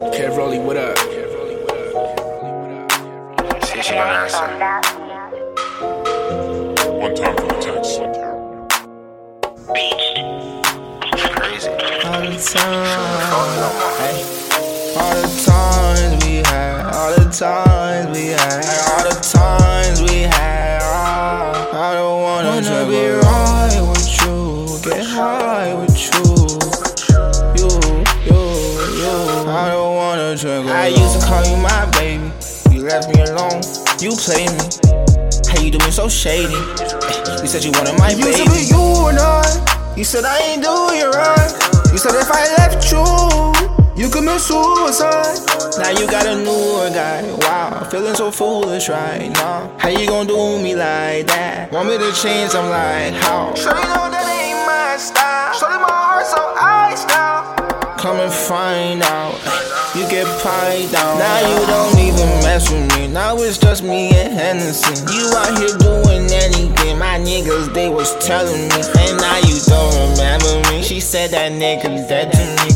Kev Rolly, what up? See, she don't answer. One time for the text. Crazy. All the She don't phone no time, more. all the times we had, all the times we had, all the times we had. ah. I don't wanna, wanna be right with you, get high with you, you, you, you. I don't wanna. I used to call you my baby, you left me alone, you played me. How you do me so shady? You said you wanted my Used baby. to be you and I. You said I ain't do you right. You said if I left you, you commit suicide. Now you got a newer guy. Wow, feeling so foolish right now. How you gonna do me like that? Want me to change? I'm like, how? Sure you know that ain't my style. Shorty my heart so ice now. Come and find out. You get pied down. Now you don't even mess with me. Now it's just me and Hennessy. You out here doing anything. My niggas, they was telling me. And now you don't remember me. She said that nigga dead to me.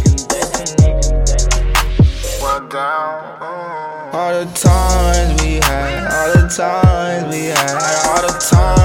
Well down. Uh. All the times we had, all the times we had, all the times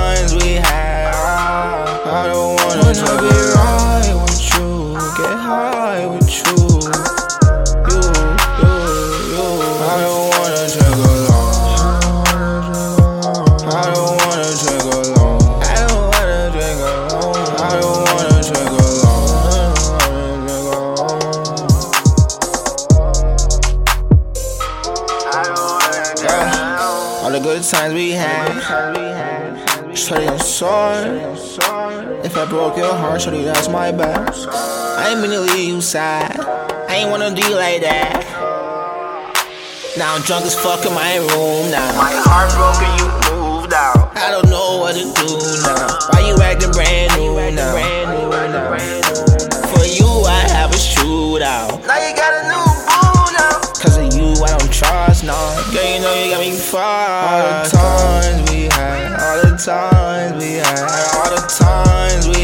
the good times we had. Shorty, I'm sorry. If I broke your heart, Shorty, that's my bad. I ain't mean to leave you sad. I ain't wanna do you like that. Now I'm drunk as fuck in my room now. My heart broken, you moved out. I don't know what to do now. Why you acting brand new now? Know you got me far. All the times we had, all the times we had, all the times we